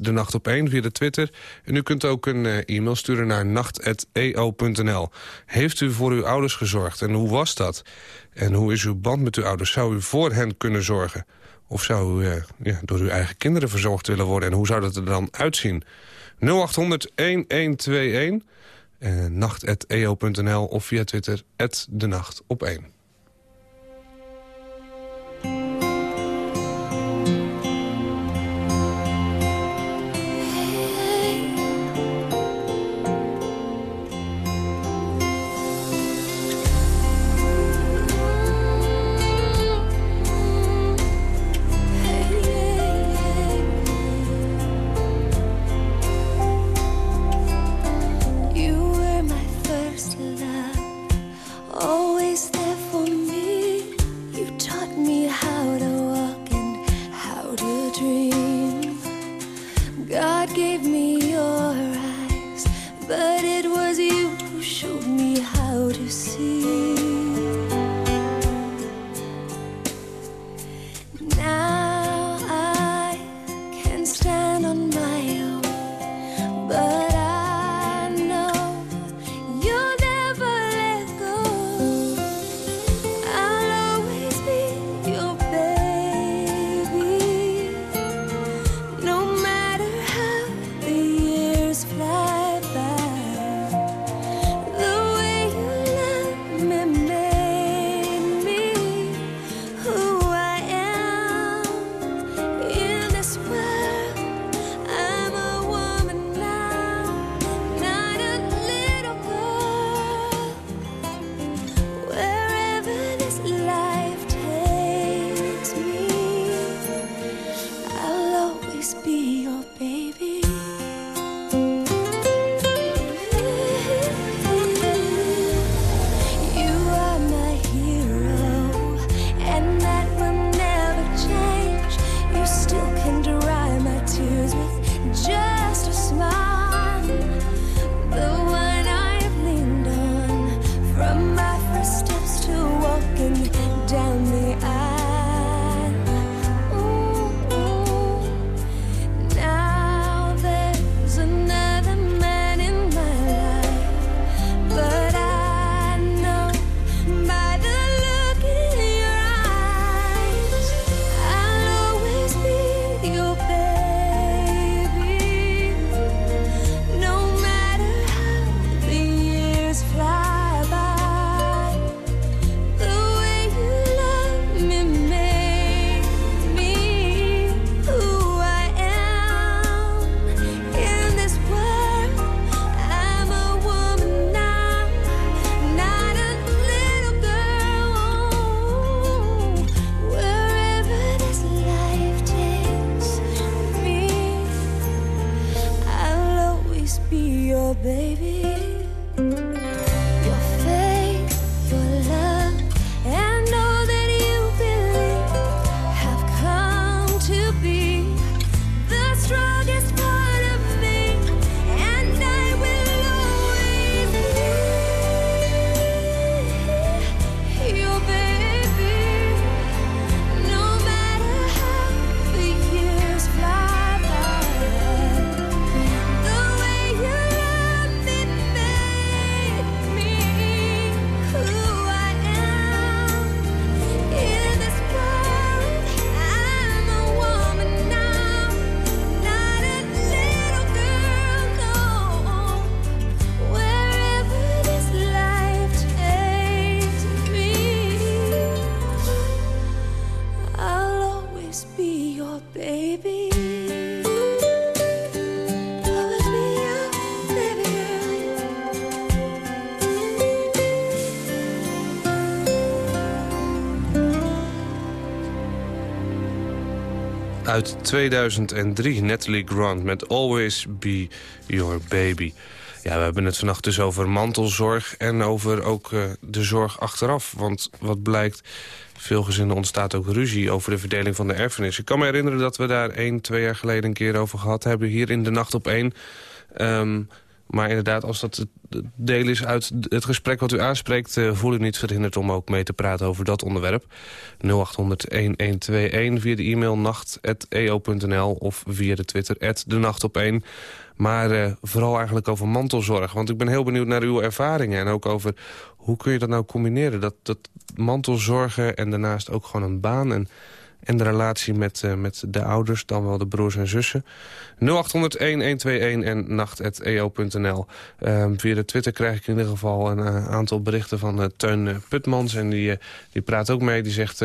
de nacht op 1 via de Twitter. En u kunt ook een uh, e-mail sturen naar nacht.eo.nl. Heeft u voor uw ouders gezorgd en hoe was dat? En hoe is uw band met uw ouders? Zou u voor hen kunnen zorgen? Of zou u uh, ja, door uw eigen kinderen verzorgd willen worden? En hoe zou dat er dan uitzien? 0800-1121, uh, nacht.eo.nl of via Twitter, de nacht op 1. God gave me your eyes, but it was you who showed me how to see. Uit 2003, Natalie Grant met Always Be Your Baby. Ja, we hebben het vannacht dus over mantelzorg en over ook uh, de zorg achteraf. Want wat blijkt, veel gezinnen ontstaat ook ruzie over de verdeling van de erfenis. Ik kan me herinneren dat we daar één, twee jaar geleden een keer over gehad hebben... hier in de Nacht op één. Um, maar inderdaad, als dat deel is uit het gesprek wat u aanspreekt... Uh, voel u niet verhinderd om ook mee te praten over dat onderwerp. 0800-1121 via de e-mail nacht.eo.nl of via de Twitter, de nacht op 1. Maar uh, vooral eigenlijk over mantelzorg. Want ik ben heel benieuwd naar uw ervaringen. En ook over hoe kun je dat nou combineren? Dat, dat mantelzorgen en daarnaast ook gewoon een baan... En, en de relatie met, uh, met de ouders, dan wel de broers en zussen. 0800-1121 en nacht.eo.nl. Uh, via de Twitter krijg ik in ieder geval een uh, aantal berichten van uh, Teun Putmans. En die, die praat ook mee. Die zegt,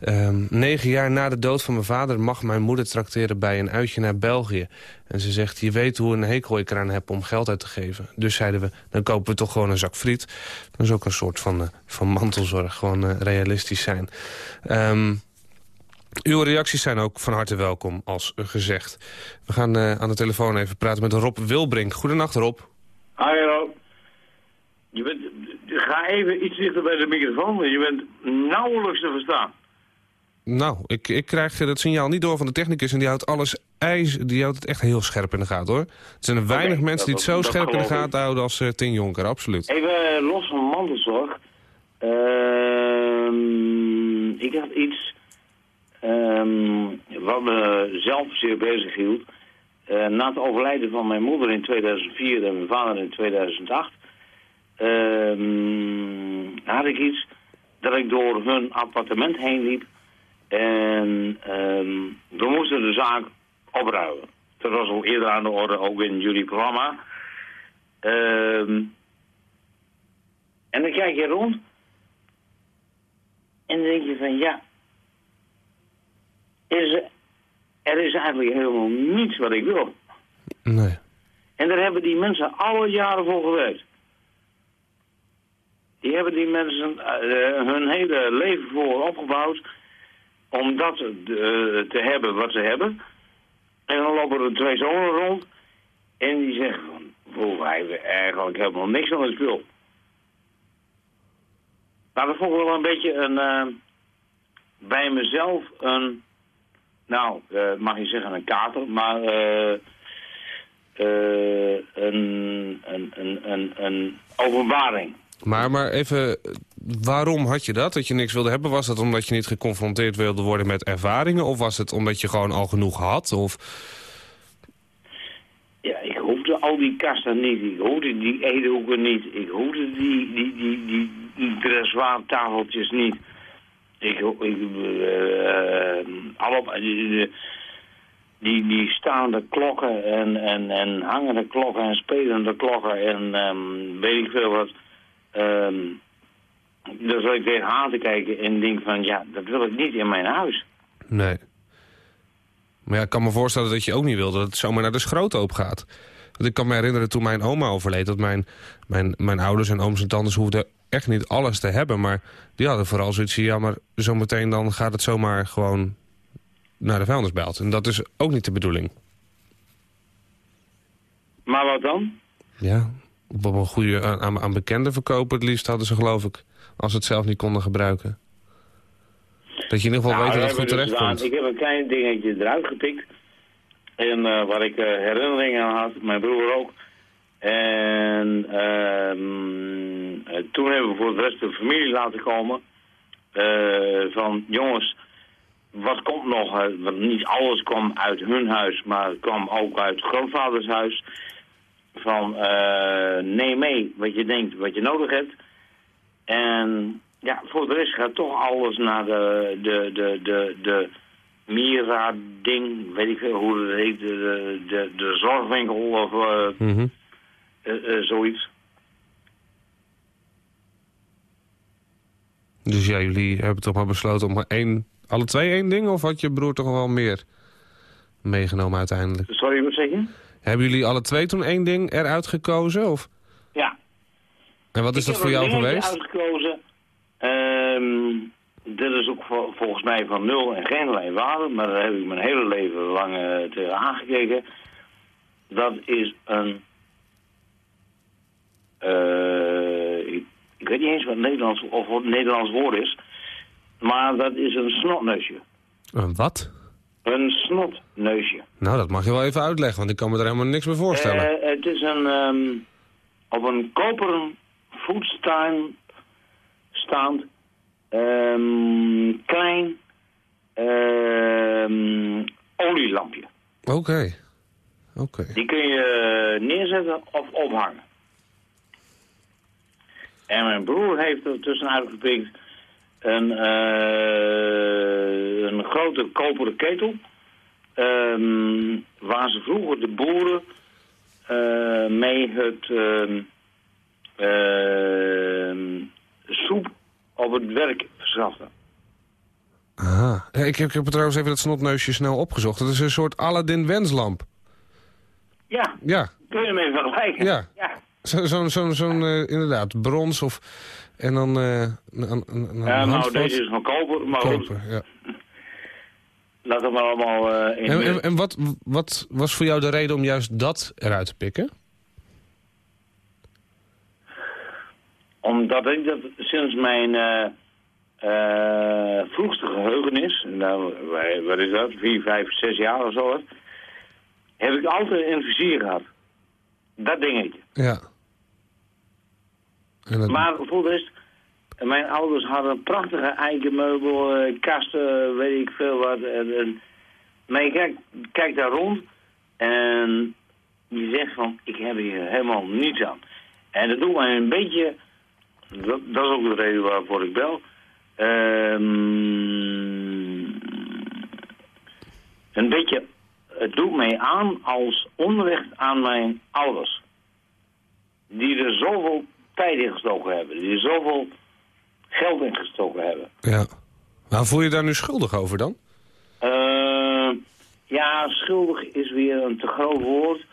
um, negen jaar na de dood van mijn vader... mag mijn moeder trakteren bij een uitje naar België. En ze zegt, je weet hoe een hekel ik eraan heb om geld uit te geven. Dus zeiden we, dan kopen we toch gewoon een zak friet. Dat is ook een soort van, van mantelzorg, gewoon realistisch zijn. Um, uw reacties zijn ook van harte welkom, als gezegd. We gaan uh, aan de telefoon even praten met Rob Wilbrink. Goedenacht, Rob. Hi, Rob. Je bent, ga even iets dichter bij de microfoon, want je bent nauwelijks te verstaan. Nou, ik, ik krijg dat signaal niet door van de technicus en die houdt alles ijs, die houdt het echt heel scherp in de gaten hoor. Er zijn er weinig okay, mensen die het zo scherp in de gaten houden als uh, Tim Jonker, absoluut. Even los van mantelzorg. Uh, ik had iets Um, wat me zelf zeer bezig hield. Uh, na het overlijden van mijn moeder in 2004 en mijn vader in 2008... Um, had ik iets dat ik door hun appartement heen liep. En um, we moesten de zaak opruimen. Dat was al eerder aan de orde, ook in jullie programma. En dan kijk je rond. En dan denk je van, ja, is, er is eigenlijk helemaal niets wat ik wil. Nee. En daar hebben die mensen alle jaren voor gewerkt. Die hebben die mensen uh, hun hele leven voor opgebouwd om dat uh, te hebben wat ze hebben. En dan lopen er twee zonen rond en die zeggen van, wij hebben eigenlijk helemaal niks aan het spul. Maar dat vond ik wel een beetje een, uh, bij mezelf een nou, uh, mag je zeggen een kater, maar uh, uh, een, een, een, een, een openbaring. Maar, maar even, waarom had je dat, dat je niks wilde hebben? Was dat omdat je niet geconfronteerd wilde worden met ervaringen? Of was het omdat je gewoon al genoeg had? Of... Ja, ik hoefde al die kasten niet. Ik hoefde die edelhoeken niet. Ik hoefde die, die, die, die, die dressoirtafeltjes niet. Ik, ik allemaal, die, die, staande klokken en, en, en hangende klokken en spelende klokken en um, weet ik veel wat. Um, daar zal ik tegenaan te kijken en denk van, ja, dat wil ik niet in mijn huis. Nee. Maar ja, ik kan me voorstellen dat je ook niet wilde dat het zomaar naar de schroot gaat. Want ik kan me herinneren toen mijn oma overleed... dat mijn, mijn, mijn ouders en ooms en tantes hoefden echt niet alles te hebben. Maar die hadden vooral zoiets van... ja, maar zometeen dan gaat het zomaar gewoon naar de vuilnisbelt. En dat is ook niet de bedoeling. Maar wat dan? Ja, op een goede aan, aan bekenden verkopen het liefst hadden ze geloof ik... als ze het zelf niet konden gebruiken. Dat je in ieder geval nou, weet dat het goed dus terecht komt. Ik heb een klein dingetje eruit gepikt. En uh, waar ik uh, herinneringen aan had, mijn broer ook. En uh, toen hebben we voor de rest de familie laten komen. van jongens, wat komt nog? Want niet alles kwam uit hun huis, maar kwam ook uit grootvaders huis. Van neem mee wat je denkt, wat je nodig hebt. En ja, voor de rest gaat toch alles naar de, de, de, de, de Mira-ding, weet ik hoe het heet, de, de, zorgwinkel of mm. Uh, uh, zoiets. Dus ja, jullie hebben toch maar besloten om maar één, alle twee één ding? Of had je broer toch wel meer meegenomen uiteindelijk? Sorry, wat zeg je? Hebben jullie alle twee toen één ding eruit gekozen? Of? Ja. En wat is ik dat voor jou geweest? Ik heb uitgekozen. Um, dit is ook vol- volgens mij van nul en geen alleen waarde, maar daar heb ik mijn hele leven lang eh, tegen aangekeken. Dat is een, eh, ik, ik weet niet eens wat Nederlands, of wat Nederlands woord is, maar dat is een snotneusje. Een wat? Een snotneusje. Nou, dat mag je wel even uitleggen, want ik kan me er helemaal niks bij voorstellen. Eh, het is een, ehm, op een koperen voetstuin staand, ehm, klein ehm, olielampje. Oké. Oké. Die kun je neerzetten of ophangen. En mijn broer heeft er tussenuit gepikt een, eh, een grote koperen ketel. ehm, waar ze vroeger de boeren eh, mee het ehm, ehm, soep op het werk verschaften. Aha. Ja, ik, heb, ik heb trouwens even dat snotneusje snel opgezocht. Dat is een soort Aladdin wenslamp. Ja, Ja, kun je mee vergelijken. Ja. ja. Zo'n zo, zo, zo'n, eh, inderdaad, brons of... En dan eh, een, een, een, Ja, nou, deze is van koper, maar Koper, ja. laat het maar allemaal eh, in En, en, en wat, wat was voor jou de reden om juist dat eruit te pikken? Omdat ik dat sinds mijn vroegste geheugenis, nou, wat is dat, vier, vijf, zes jaar of zo, heb ik altijd een vizier gehad. Dat dingetje. Ja. Dat, Maar voor de rest, mijn ouders hadden een prachtige eikenmeubel, eh, kasten, weet ik veel wat. En, en, maar je kijkt kijkt daar rond en je zegt van, ik heb hier helemaal niets aan. En dat doet mij een beetje, dat, dat is ook de reden waarvoor ik bel, Ehm, een beetje, het doet mij aan als onrecht aan mijn ouders. Die er zoveel tijd in gestoken hebben, die er zoveel geld in gestoken hebben. ja. Maar voel je daar nu schuldig over dan? Eh, ja, schuldig is weer een te groot woord.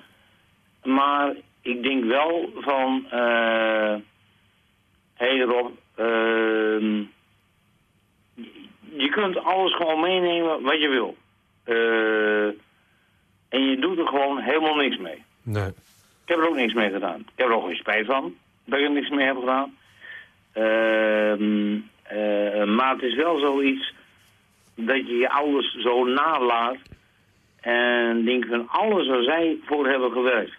Maar ik denk wel van... eh hey Rob, ehm, je kunt alles gewoon meenemen wat je wil. Eh, en je doet er gewoon helemaal niks mee. Nee. Ik heb er ook niks mee gedaan. Ik heb er ook geen spijt van dat ik er niks mee heb gedaan. Ehm, eh, maar het is wel zoiets dat je je ouders zo nalaat en denk van alles waar zij voor hebben gewerkt,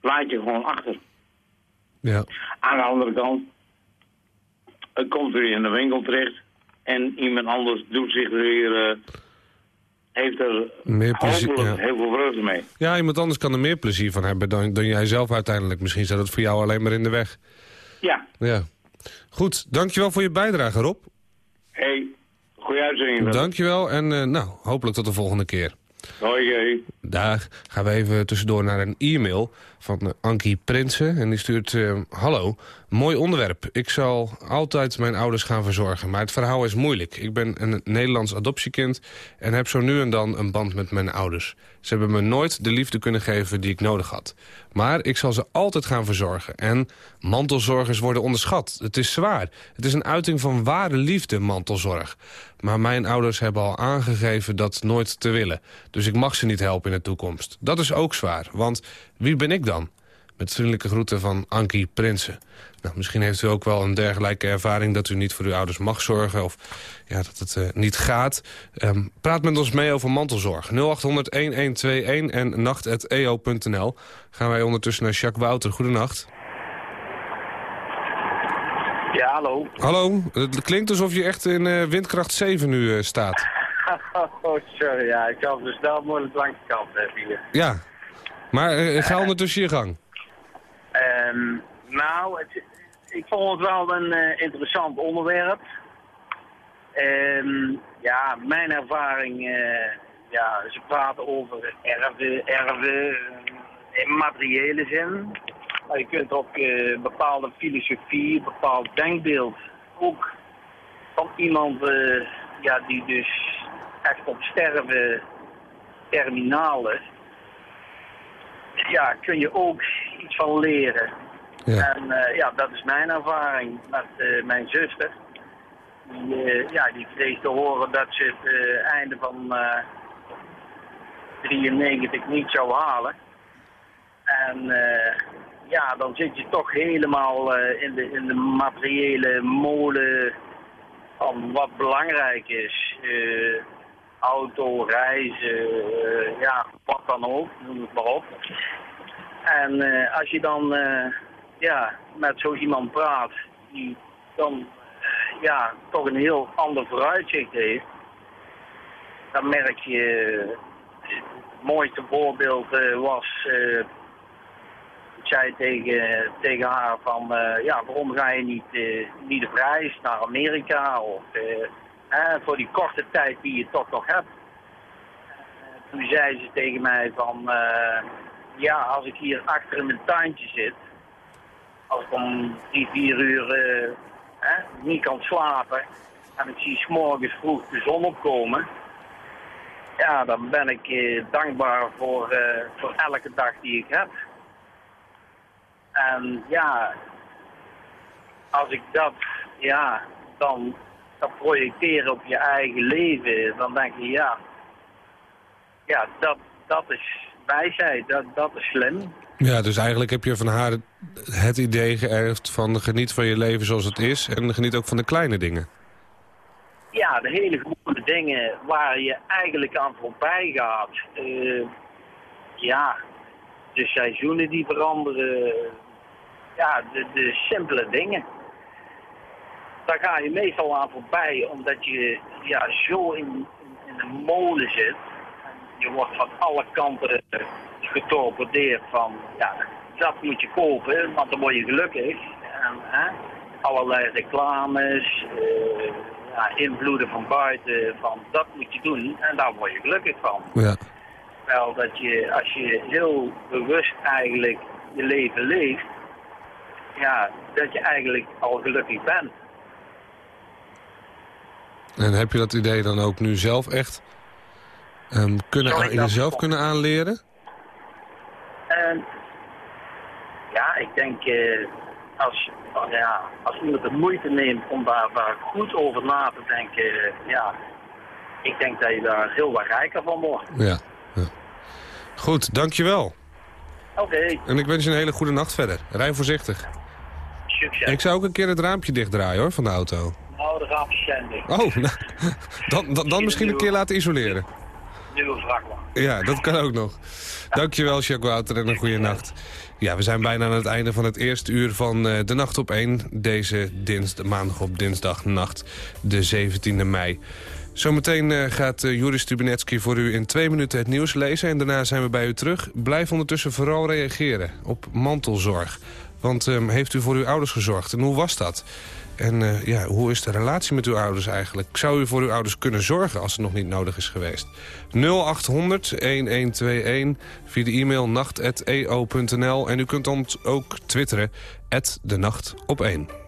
laat je gewoon achter. Ja. Aan de andere kant, het komt weer in de winkel terecht en iemand anders doet zich er weer, eh, heeft er Meer plezier, ja. heel veel vreugde mee. Ja, iemand anders kan er meer plezier van hebben dan, dan jij zelf uiteindelijk. Misschien staat het voor jou alleen maar in de weg. Ja, Ja. Goed, dankjewel voor je bijdrage, Rob. hey, goeie uitzending. Dankjewel en eh, nou, hopelijk tot de volgende keer. Hoi, hoi. Daar gaan we even tussendoor naar een e-mail van eh, Ankie Prinsen. En die stuurt, eh, hallo, mooi onderwerp. Ik zal altijd mijn ouders gaan verzorgen, maar het verhaal is moeilijk. Ik ben een Nederlands adoptiekind en heb zo nu en dan een band met mijn ouders. Ze hebben me nooit de liefde kunnen geven die ik nodig had. Maar ik zal ze altijd gaan verzorgen. En mantelzorgers worden onderschat. Het is zwaar. Het is een uiting van ware liefde, mantelzorg. Maar mijn ouders hebben al aangegeven dat nooit te willen. Dus ik mag ze niet helpen de toekomst. Dat is ook zwaar, want wie ben ik dan? Met vriendelijke groeten van Ankie Prinsen. Nou, misschien heeft u ook wel een dergelijke ervaring... dat u niet voor uw ouders mag zorgen of ja, dat het eh, niet gaat. Ehm, praat met ons mee over mantelzorg. 0800-1121 en nacht.eo.nl. Gaan wij ondertussen naar Jacques Wouter. Goedenacht. Ja, hallo. Hallo, het klinkt alsof je echt in eh, windkracht 7 nu eh, staat. Oh, sorry, ja, ik kan zo snel mogelijk langs de kant hebben hier. Ja, maar eh, ga ondertussen je gang. Ehm, nou, het, ik vond het wel een eh, interessant onderwerp. Ehm, ja, mijn ervaring, eh, ja, ze praten over erven, erven eh, in materiële zin. Maar je kunt ook eh, bepaalde filosofie, bepaald denkbeeld, ook van iemand eh, ja, die dus op sterven terminaal is. Ja, kun je ook iets van leren. Ja. En eh, ja, dat is mijn ervaring met eh, mijn zuster. Die, eh, ja, die kreeg te horen dat ze het einde van eh 93 niet zou halen. En ja, dan zit je toch helemaal in, de, in de materiële molen van wat belangrijk is. Auto, reizen, eh, ja, wat dan ook, noem het maar op. En eh, als je dan eh, ja, met zo iemand praat, die dan ja, toch een heel ander vooruitzicht heeft, dan merk je, het mooiste voorbeeld was, ik zei tegen, tegen haar van, ja, waarom ga je niet, niet reis naar Amerika of voor die korte tijd die je toch nog hebt. Eh, toen zei ze tegen mij van, eh, ja, als ik hier achter in mijn tuintje zit, als ik om drie, vier uur eh, niet kan slapen en ik zie 's morgens vroeg de zon opkomen, ja, dan ben ik dankbaar voor, voor elke dag die ik heb. En ja, als ik dat, ja, dan kan projecteren op je eigen leven, dan denk je, ja, ja, dat, dat is wijsheid, dat, dat is slim. Ja, dus eigenlijk heb je van haar het idee geërfd van geniet van je leven zoals het is... en geniet ook van de kleine dingen. Ja, de hele dingen waar je eigenlijk aan voorbij gaat. Eh, ja, de seizoenen die veranderen. Ja, de, de simpele dingen. Daar ga je meestal aan voorbij, omdat je ja, zo in, in de molen zit. Je wordt van alle kanten getorpedeerd van, ja, dat moet je kopen, want dan word je gelukkig. En, hè, allerlei reclames, eh, ja, invloeden van buiten, van dat moet je doen en daar word je gelukkig van. Ja. Wel dat je, als je heel bewust eigenlijk je leven leeft, ja, dat je eigenlijk al gelukkig bent. En heb je dat idee dan ook nu zelf echt ehm, kunnen Sorry, aan, dat- jezelf kunnen aanleren? En ja, ik denk eh, als, oh ja, als iemand de moeite neemt om daar, daar goed over na te denken, eh, ja, ik denk dat je daar heel wat rijker van wordt. Ja. ja. Goed, dankjewel. Oké, En ik wens je een hele goede nacht verder. Rij voorzichtig. succes. Ik zou ook een keer het raampje dichtdraaien hoor, van de auto. De gaat zending. Oh, nou, dan, dan, dan misschien een keer laten isoleren. Nieuwe vrachtwagen. Ja, dat kan ook nog. Dankjewel, Jacques Wouter, en een goede nacht. Ja, we zijn bijna aan het einde van het eerste uur van eh, De Nacht op 1. Deze dinsdag, maandag op dinsdagnacht, de 17e mei. Zometeen eh, gaat uh, Joris voor u in twee minuten het nieuws lezen... en daarna zijn we bij u terug. Blijf ondertussen vooral reageren op mantelzorg. Want ehm, heeft u voor uw ouders gezorgd en hoe was dat? En eh, ja, hoe is de relatie met uw ouders eigenlijk? Zou u voor uw ouders kunnen zorgen als het nog niet nodig is geweest? 0800-1121 via de e-mail nacht.eo.nl. En u kunt ons ook twitteren, de nacht op 1.